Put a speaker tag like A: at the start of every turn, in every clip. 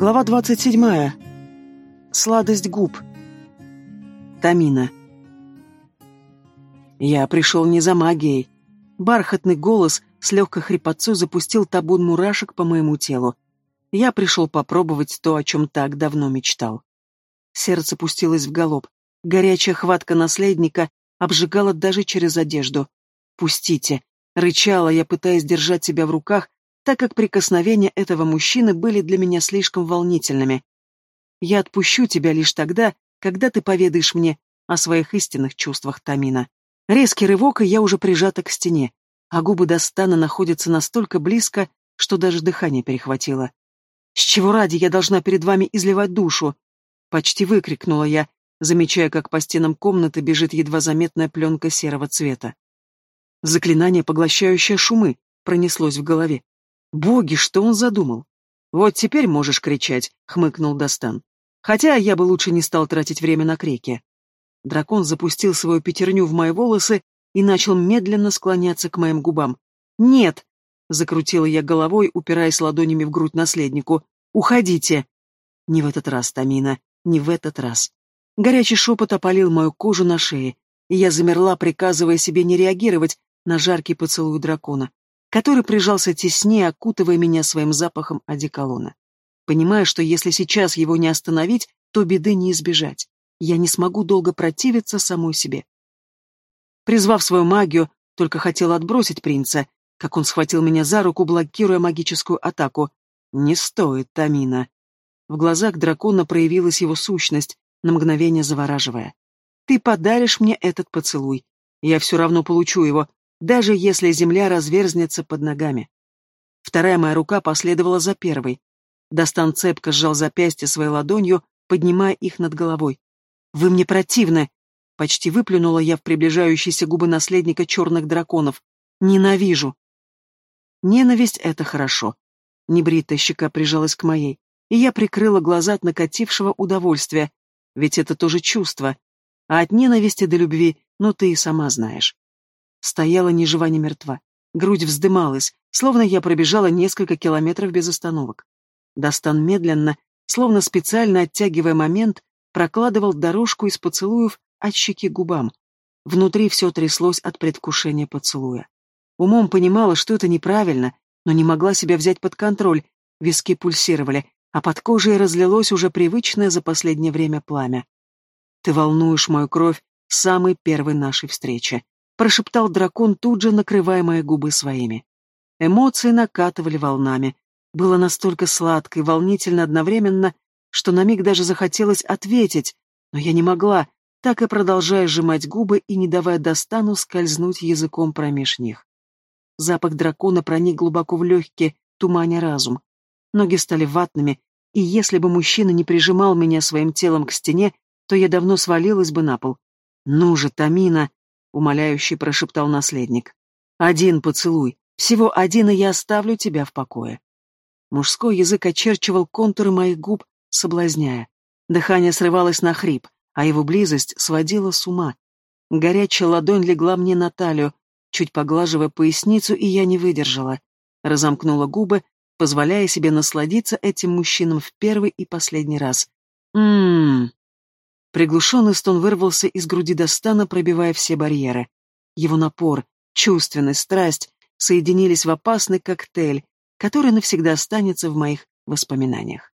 A: Глава 27. Сладость губ. Тамина. Я пришел не за магией. Бархатный голос с легкой хрипотцой запустил табун мурашек по моему телу. Я пришел попробовать то, о чем так давно мечтал. Сердце пустилось в галоп. Горячая хватка наследника обжигала даже через одежду. «Пустите!» — рычала я, пытаясь держать себя в руках, так как прикосновения этого мужчины были для меня слишком волнительными. Я отпущу тебя лишь тогда, когда ты поведаешь мне о своих истинных чувствах, Тамина. Резкий рывок, и я уже прижата к стене, а губы Достана находятся настолько близко, что даже дыхание перехватило. «С чего ради я должна перед вами изливать душу?» Почти выкрикнула я, замечая, как по стенам комнаты бежит едва заметная пленка серого цвета. Заклинание, поглощающее шумы, пронеслось в голове. Боги, что он задумал? Вот теперь можешь кричать, хмыкнул Достан. Хотя я бы лучше не стал тратить время на крики. Дракон запустил свою пятерню в мои волосы и начал медленно склоняться к моим губам. «Нет!» — закрутила я головой, упираясь ладонями в грудь наследнику. «Уходите!» Не в этот раз, Тамина, не в этот раз. Горячий шепот опалил мою кожу на шее, и я замерла, приказывая себе не реагировать на жаркий поцелуй дракона который прижался теснее, окутывая меня своим запахом одеколона. Понимая, что если сейчас его не остановить, то беды не избежать. Я не смогу долго противиться самой себе. Призвав свою магию, только хотела отбросить принца, как он схватил меня за руку, блокируя магическую атаку. «Не стоит, Тамина». В глазах дракона проявилась его сущность, на мгновение завораживая. «Ты подаришь мне этот поцелуй. Я все равно получу его, даже если земля разверзнется под ногами. Вторая моя рука последовала за первой. Достан цепко сжал запястье своей ладонью, поднимая их над головой. «Вы мне противны!» Почти выплюнула я в приближающиеся губы наследника черных драконов. «Ненавижу!» Ненависть — это хорошо. Небритая щека прижалась к моей, и я прикрыла глаза от накатившего удовольствия, ведь это тоже чувство. А от ненависти до любви, ну ты и сама знаешь. Стояла ни жива, ни мертва. Грудь вздымалась, словно я пробежала несколько километров без остановок. Достан медленно, словно специально оттягивая момент, прокладывал дорожку из поцелуев от щеки губам. Внутри все тряслось от предвкушения поцелуя. Умом понимала, что это неправильно, но не могла себя взять под контроль, виски пульсировали, а под кожей разлилось уже привычное за последнее время пламя. «Ты волнуешь мою кровь с самой первой нашей встречи», прошептал дракон, тут же накрывая мои губы своими. Эмоции накатывали волнами. Было настолько сладко и волнительно одновременно, что на миг даже захотелось ответить, но я не могла, так и продолжая сжимать губы и не давая достану скользнуть языком промеж них. Запах дракона проник глубоко в легкие, туманя разум. Ноги стали ватными, и если бы мужчина не прижимал меня своим телом к стене, то я давно свалилась бы на пол. «Ну же, Тамина!» — умоляюще прошептал наследник. «Один поцелуй, всего один, и я оставлю тебя в покое». Мужской язык очерчивал контуры моих губ, соблазняя. Дыхание срывалось на хрип, а его близость сводила с ума. Горячая ладонь легла мне на талию, чуть поглаживая поясницу, и я не выдержала. Разомкнула губы, позволяя себе насладиться этим мужчином в первый и последний раз. Ммм, Приглушенный стон вырвался из груди Достана, пробивая все барьеры. Его напор, чувственность, страсть соединились в опасный коктейль, который навсегда останется в моих воспоминаниях.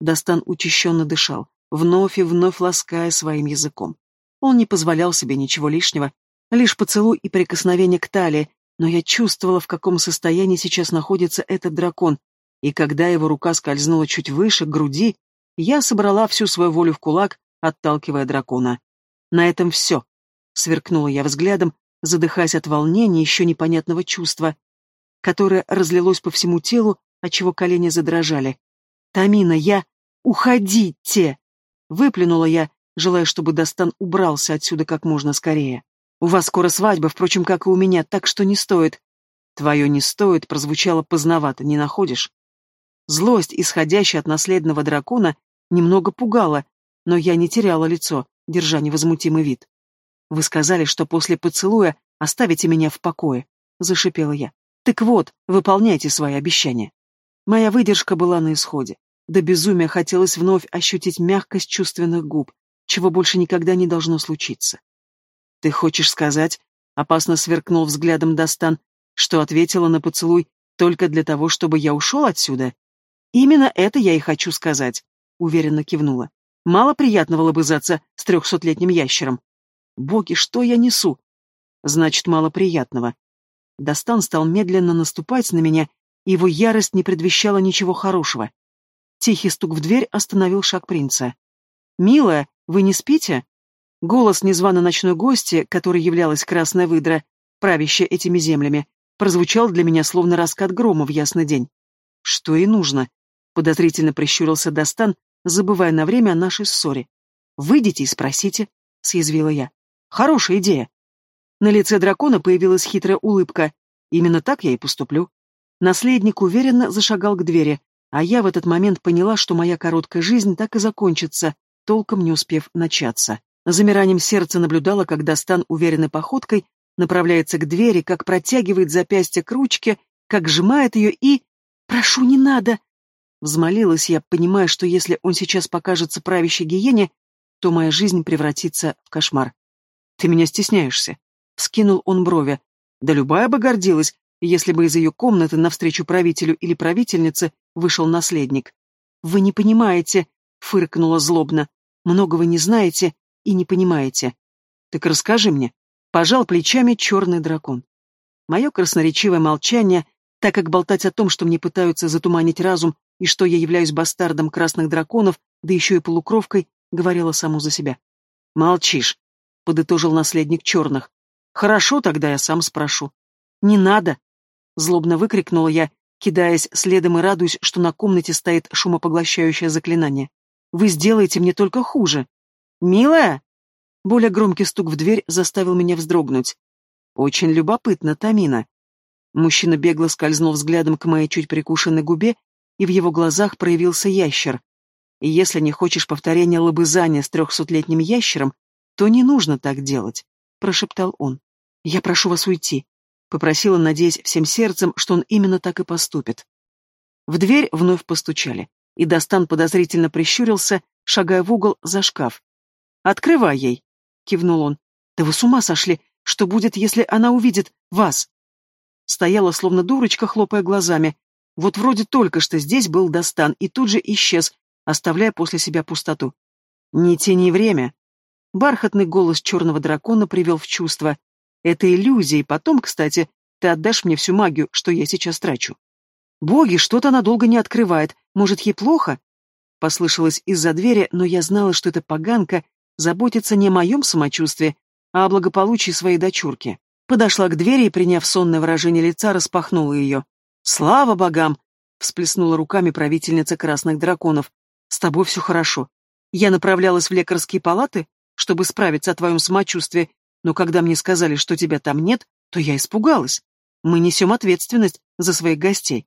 A: Достан учащенно дышал, вновь и вновь лаская своим языком. Он не позволял себе ничего лишнего, лишь поцелуй и прикосновение к талии, но я чувствовала, в каком состоянии сейчас находится этот дракон, и когда его рука скользнула чуть выше, к груди, я собрала всю свою волю в кулак отталкивая дракона. «На этом все», — сверкнула я взглядом, задыхаясь от волнения еще непонятного чувства, которое разлилось по всему телу, отчего колени задрожали. «Тамина, я... Уходите!» — выплюнула я, желая, чтобы Достан убрался отсюда как можно скорее. «У вас скоро свадьба, впрочем, как и у меня, так что не стоит». «Твое не стоит» прозвучало поздновато, не находишь? Злость, исходящая от наследного дракона, немного пугала, но я не теряла лицо, держа невозмутимый вид. «Вы сказали, что после поцелуя оставите меня в покое», — зашипела я. «Так вот, выполняйте свои обещания». Моя выдержка была на исходе. До безумия хотелось вновь ощутить мягкость чувственных губ, чего больше никогда не должно случиться. «Ты хочешь сказать?» — опасно сверкнул взглядом Достан, что ответила на поцелуй только для того, чтобы я ушел отсюда? «Именно это я и хочу сказать», — уверенно кивнула. «Мало приятного лобызаться с трехсотлетним ящером. Боги, что я несу?» «Значит, мало приятного». Достан стал медленно наступать на меня, и его ярость не предвещала ничего хорошего. Тихий стук в дверь остановил шаг принца. «Милая, вы не спите?» Голос незваной ночной гости, которой являлась красная выдра, правящая этими землями, прозвучал для меня словно раскат грома в ясный день. «Что и нужно», — подозрительно прищурился Достан, забывая на время о нашей ссоре. «Выйдите и спросите», — съязвила я. «Хорошая идея». На лице дракона появилась хитрая улыбка. Именно так я и поступлю. Наследник уверенно зашагал к двери, а я в этот момент поняла, что моя короткая жизнь так и закончится, толком не успев начаться. Замиранием сердца наблюдала, когда Стан уверенной походкой направляется к двери, как протягивает запястье к ручке, как сжимает ее и... «Прошу, не надо!» Взмолилась я, понимая, что если он сейчас покажется правящей гиене, то моя жизнь превратится в кошмар. «Ты меня стесняешься?» — вскинул он брови. «Да любая бы гордилась, если бы из ее комнаты навстречу правителю или правительнице вышел наследник. «Вы не понимаете», — фыркнула злобно. «Много вы не знаете и не понимаете». «Так расскажи мне», — пожал плечами черный дракон. Мое красноречивое молчание, так как болтать о том, что мне пытаются затуманить разум и что я являюсь бастардом красных драконов, да еще и полукровкой, говорило само за себя. «Молчишь», — подытожил наследник черных. «Хорошо, тогда я сам спрошу». «Не надо», Злобно выкрикнула я, кидаясь следом и радуясь, что на комнате стоит шумопоглощающее заклинание. «Вы сделаете мне только хуже!» «Милая!» Более громкий стук в дверь заставил меня вздрогнуть. «Очень любопытно, Тамина». Мужчина бегло скользнул взглядом к моей чуть прикушенной губе, и в его глазах проявился ящер. И если не хочешь повторения лобызания с трехсотлетним ящером, то не нужно так делать, — прошептал он. «Я прошу вас уйти. Попросила, надеясь всем сердцем, что он именно так и поступит. В дверь вновь постучали, и Достан подозрительно прищурился, шагая в угол за шкаф. «Открывай ей!» — кивнул он. «Да вы с ума сошли! Что будет, если она увидит вас?» Стояла, словно дурочка, хлопая глазами. Вот вроде только что здесь был Достан, и тут же исчез, оставляя после себя пустоту. «Не тяни время!» Бархатный голос черного дракона привел в чувство. Это иллюзия, и потом, кстати, ты отдашь мне всю магию, что я сейчас трачу. Боги, что-то она долго не открывает. Может, ей плохо? Послышалось из-за двери, но я знала, что эта поганка заботится не о моем самочувствии, а о благополучии своей дочурки. Подошла к двери и, приняв сонное выражение лица, распахнула ее. «Слава богам!» — всплеснула руками правительница красных драконов. «С тобой все хорошо. Я направлялась в лекарские палаты, чтобы справиться о твоем самочувствии, но когда мне сказали, что тебя там нет, то я испугалась. Мы несем ответственность за своих гостей.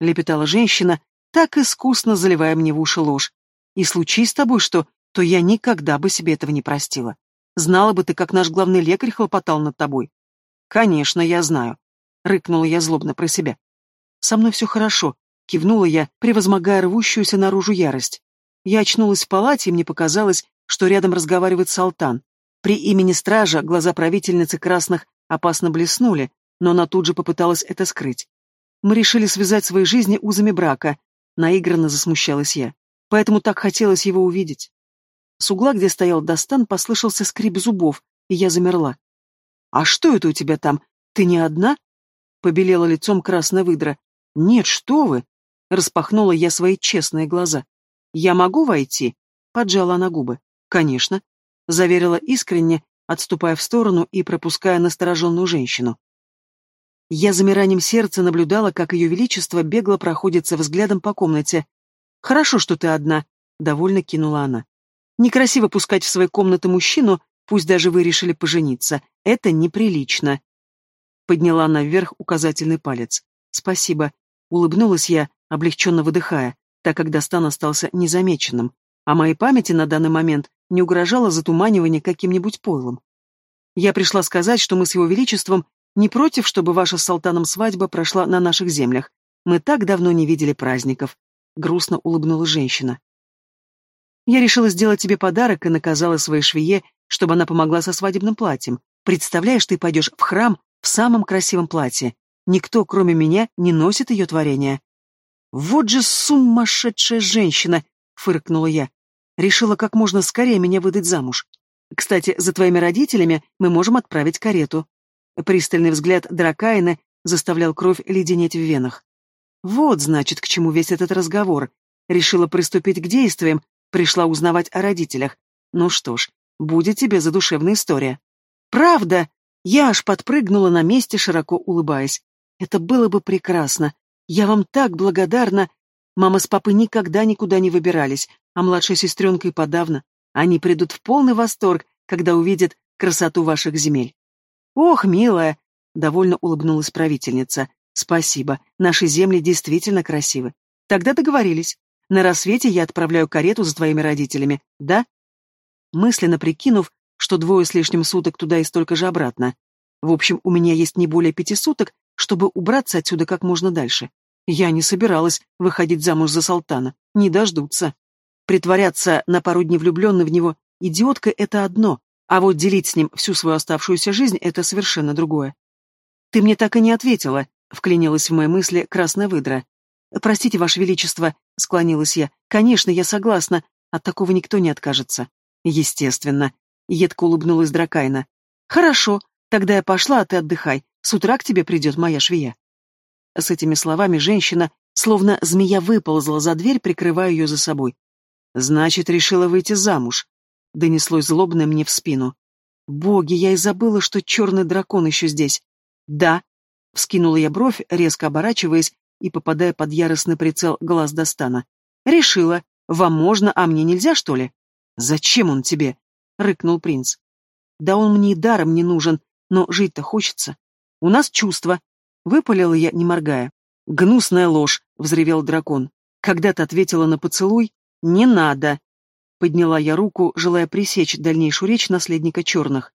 A: Лепетала женщина, так искусно заливая мне в уши ложь. И случись с тобой что, то я никогда бы себе этого не простила. Знала бы ты, как наш главный лекарь хлопотал над тобой. Конечно, я знаю. Рыкнула я злобно про себя. Со мной все хорошо, кивнула я, превозмогая рвущуюся наружу ярость. Я очнулась в палате, и мне показалось, что рядом разговаривает Салтан. При имени стража глаза правительницы красных опасно блеснули, но она тут же попыталась это скрыть. Мы решили связать свои жизни узами брака, наигранно засмущалась я. Поэтому так хотелось его увидеть. С угла, где стоял Достан, послышался скрип зубов, и я замерла. «А что это у тебя там? Ты не одна?» Побелела лицом красная выдра. «Нет, что вы!» Распахнула я свои честные глаза. «Я могу войти?» Поджала она губы. «Конечно заверила искренне, отступая в сторону и пропуская настороженную женщину. Я замиранием сердца наблюдала, как ее величество бегло проходится взглядом по комнате. «Хорошо, что ты одна», — довольно кинула она. «Некрасиво пускать в свои комнаты мужчину, пусть даже вы решили пожениться. Это неприлично». Подняла она вверх указательный палец. «Спасибо», — улыбнулась я, облегченно выдыхая, так как Достан остался незамеченным. А моей памяти на данный момент не угрожало затуманивание каким-нибудь пойлом. Я пришла сказать, что мы с его величеством не против, чтобы ваша с Салтаном свадьба прошла на наших землях. Мы так давно не видели праздников. грустно улыбнулась женщина. Я решила сделать тебе подарок и наказала своей швее, чтобы она помогла со свадебным платьем. Представляешь, ты пойдешь в храм в самом красивом платье. Никто, кроме меня, не носит ее творение. Вот же сумасшедшая женщина, фыркнула я. Решила как можно скорее меня выдать замуж. Кстати, за твоими родителями мы можем отправить карету. Пристальный взгляд Дракаина заставлял кровь леденеть в венах. Вот, значит, к чему весь этот разговор. Решила приступить к действиям, пришла узнавать о родителях. Ну что ж, будет тебе задушевная история. Правда! Я аж подпрыгнула на месте, широко улыбаясь. Это было бы прекрасно. Я вам так благодарна. Мама с папой никогда никуда не выбирались, а младшая сестренка и подавно. Они придут в полный восторг, когда увидят красоту ваших земель. Ох, милая, довольно улыбнулась правительница. Спасибо, наши земли действительно красивы. Тогда договорились. На рассвете я отправляю карету за твоими родителями, да? Мысленно прикинув, что двое с лишним суток туда и столько же обратно. В общем, у меня есть не более пяти суток, чтобы убраться отсюда как можно дальше. Я не собиралась выходить замуж за Салтана. Не дождутся. Притворяться на пару дней влюбленной в него идиоткой — это одно, а вот делить с ним всю свою оставшуюся жизнь — это совершенно другое. «Ты мне так и не ответила», — вклинилась в мои мысли красная выдра. «Простите, Ваше Величество», — склонилась я. «Конечно, я согласна. От такого никто не откажется». «Естественно», — едко улыбнулась Дракайна. «Хорошо, тогда я пошла, а ты отдыхай. С утра к тебе придет моя швея». С этими словами женщина, словно змея, выползла за дверь, прикрывая ее за собой. «Значит, решила выйти замуж», — донеслось злобное мне в спину. «Боги, я и забыла, что черный дракон еще здесь». «Да», — вскинула я бровь, резко оборачиваясь и попадая под яростный прицел глаз Достана. «Решила. Вам можно, а мне нельзя, что ли?» «Зачем он тебе?» — рыкнул принц. «Да он мне и даром не нужен, но жить-то хочется. У нас чувства», — выпалила я, не моргая. «Гнусная ложь», — взревел дракон. «Когда ты ответила на поцелуй, не надо». Подняла я руку, желая пресечь дальнейшую речь наследника черных.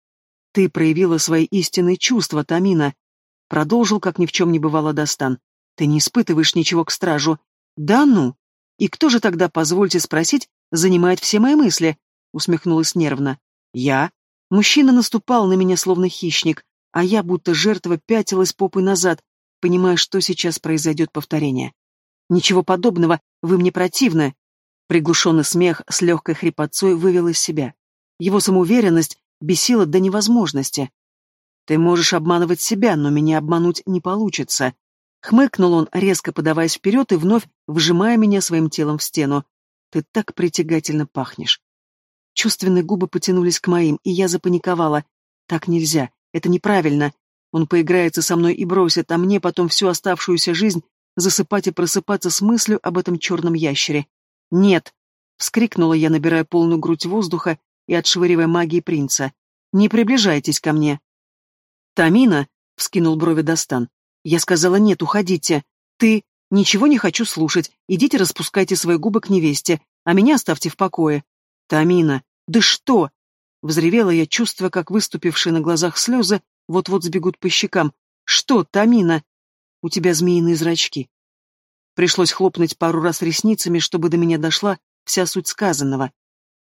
A: «Ты проявила свои истинные чувства, Тамина», — продолжил, как ни в чем не бывало Достан. «Ты не испытываешь ничего к стражу». «Да ну! И кто же тогда, позвольте спросить, занимает все мои мысли?» — усмехнулась нервно. «Я?» Мужчина наступал на меня, словно хищник, а я, будто жертва, пятилась попой назад, понимая, что сейчас произойдет повторение. «Ничего подобного, вы мне противны!» Приглушенный смех с легкой хрипотцой вывел из себя. Его самоуверенность бесила до невозможности. «Ты можешь обманывать себя, но меня обмануть не получится», Хмыкнул он, резко подаваясь вперед и вновь вжимая меня своим телом в стену. «Ты так притягательно пахнешь». Чувственные губы потянулись к моим, и я запаниковала. «Так нельзя. Это неправильно. Он поиграется со мной и бросит, а мне потом всю оставшуюся жизнь засыпать и просыпаться с мыслью об этом черном ящере. «Нет!» — вскрикнула я, набирая полную грудь воздуха и отшвыривая магии принца. «Не приближайтесь ко мне!» «Тамина!» — вскинул брови Достан. Я сказала «нет, уходите». Ты... Ничего не хочу слушать. Идите распускайте свои губы к невесте, а меня оставьте в покое. Тамина, да что? Взревела я, чувствуя, как выступившие на глазах слезы вот-вот сбегут по щекам. Что, Тамина? У тебя змеиные зрачки. Пришлось хлопнуть пару раз ресницами, чтобы до меня дошла вся суть сказанного.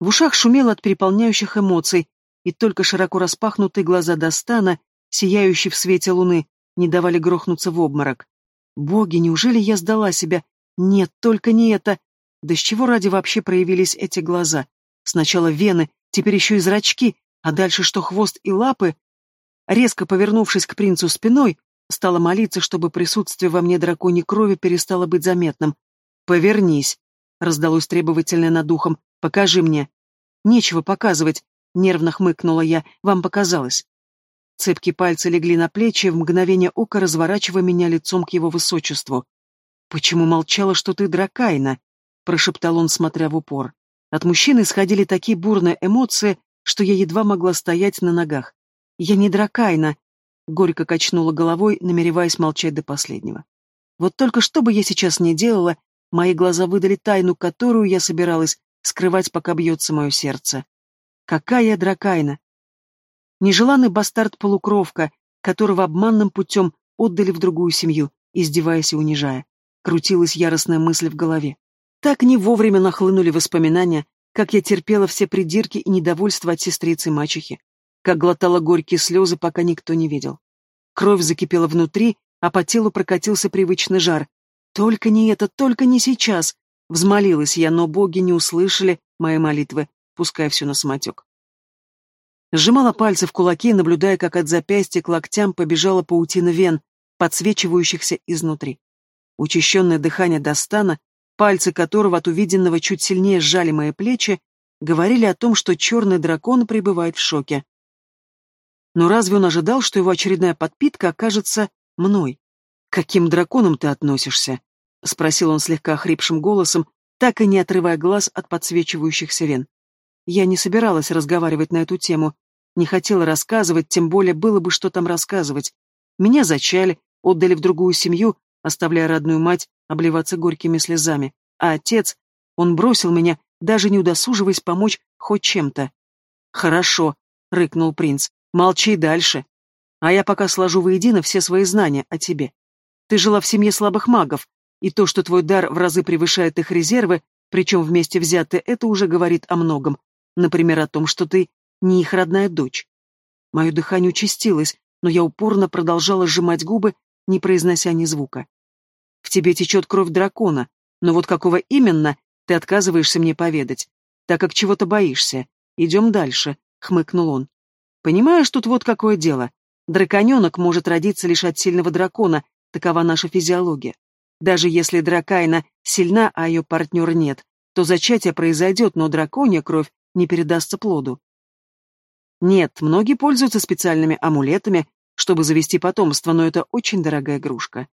A: В ушах шумело от переполняющих эмоций, и только широко распахнутые глаза Достана, сияющие в свете луны, не давали грохнуться в обморок. Боги, неужели я сдала себя? Нет, только не это. Да с чего ради вообще проявились эти глаза? Сначала вены, теперь еще и зрачки, а дальше что хвост и лапы? Резко повернувшись к принцу спиной, стала молиться, чтобы присутствие во мне драконьей крови перестало быть заметным. «Повернись», — раздалось требовательное над духом, — «покажи мне». «Нечего показывать», — нервно хмыкнула я, — «вам показалось». Цепкие пальцы легли на плечи, в мгновение ока разворачивая меня лицом к его высочеству. «Почему молчала, что ты дракайна?» — прошептал он, смотря в упор. От мужчины исходили такие бурные эмоции, что я едва могла стоять на ногах. «Я не дракайна», — горько качнула головой, намереваясь молчать до последнего. Вот только что бы я сейчас не делала, мои глаза выдали тайну, которую я собиралась скрывать, пока бьется мое сердце. Какая дракайна? Нежеланный бастард-полукровка, которого обманным путем отдали в другую семью, издеваясь и унижая. Крутилась яростная мысль в голове. Так не вовремя нахлынули воспоминания, как я терпела все придирки и недовольство от сестрицы мачехи, как глотала горькие слезы, пока никто не видел. Кровь закипела внутри, а по телу прокатился привычный жар. «Только не это, только не сейчас!» Взмолилась я, но боги не услышали моей молитвы, пускай все на самотек. Сжимала пальцы в кулаки, наблюдая, как от запястья к локтям побежала паутина вен, подсвечивающихся изнутри. Учащенное дыхание Достана, пальцы которого от увиденного чуть сильнее сжали мои плечи, говорили о том, что черный дракон пребывает в шоке. Но разве он ожидал, что его очередная подпитка окажется мной? «К каким драконам ты относишься?» — спросил он слегка хрипшим голосом, так и не отрывая глаз от подсвечивающихся вен. Я не собиралась разговаривать на эту тему, не хотела рассказывать, тем более было бы что там рассказывать. Меня зачали, отдали в другую семью, оставляя родную мать обливаться горькими слезами. А отец, он бросил меня, даже не удосуживаясь помочь хоть чем-то. «Хорошо», — рыкнул принц, — «молчи дальше. А я пока сложу воедино все свои знания о тебе. Ты жила в семье слабых магов, и то, что твой дар в разы превышает их резервы, причем вместе взятые, это уже говорит о многом. Например, о том, что ты не их родная дочь. Мое дыхание участилось, но я упорно продолжала сжимать губы, не произнося ни звука. В тебе течет кровь дракона, но вот какого именно, ты отказываешься мне поведать, так как чего-то боишься. Идем дальше, хмыкнул он. Понимаешь, тут вот какое дело. Драконенок может родиться лишь от сильного дракона, такова наша физиология. Даже если дракайна сильна, а ее партнера нет, то зачатие произойдет, но драконья кровь не передастся плоду. Нет, многие пользуются специальными амулетами, чтобы завести потомство, но это очень дорогая игрушка.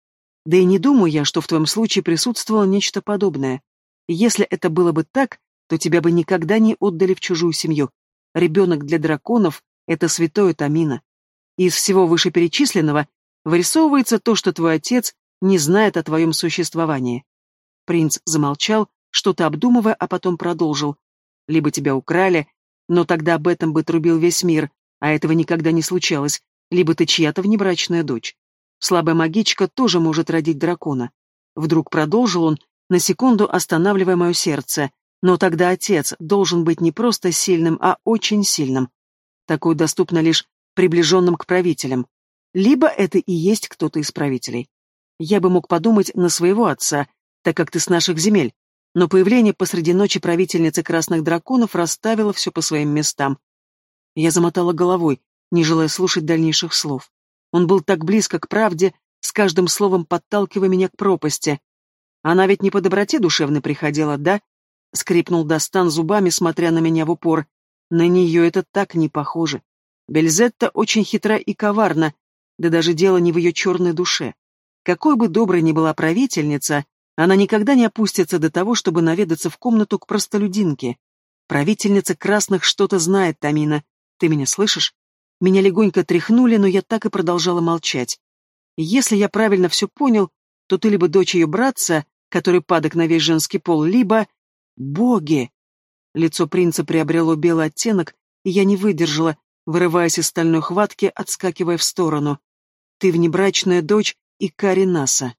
A: Да и не думаю я, что в твоем случае присутствовало нечто подобное. Если это было бы так, то тебя бы никогда не отдали в чужую семью. Ребенок для драконов — это святое Тамина. Из всего вышеперечисленного вырисовывается то, что твой отец не знает о твоем существовании. Принц замолчал, что-то обдумывая, а потом продолжил. Либо тебя украли, но тогда об этом бы трубил весь мир, а этого никогда не случалось, либо ты чья-то внебрачная дочь. Слабая магичка тоже может родить дракона. Вдруг продолжил он, на секунду останавливая мое сердце, но тогда отец должен быть не просто сильным, а очень сильным. Такое доступно лишь приближенным к правителям. Либо это и есть кто-то из правителей. Я бы мог подумать на своего отца, так как ты с наших земель, но появление посреди ночи правительницы красных драконов расставило все по своим местам. Я замотала головой, не желая слушать дальнейших слов. Он был так близко к правде, с каждым словом подталкивая меня к пропасти. Она ведь не по доброте душевной приходила, да? Скрипнул Достан зубами, смотря на меня в упор. На нее это так не похоже. Бельзетта очень хитра и коварна, да даже дело не в ее черной душе. Какой бы доброй ни была правительница, она никогда не опустится до того, чтобы наведаться в комнату к простолюдинке. Правительница красных что-то знает, Тамина. Ты меня слышишь? Меня легонько тряхнули, но я так и продолжала молчать. Если я правильно все понял, то ты либо дочь ее братца, который падок на весь женский пол, либо... Боги! Лицо принца приобрело белый оттенок, и я не выдержала, вырываясь из стальной хватки, отскакивая в сторону. Ты внебрачная дочь и Каринаса.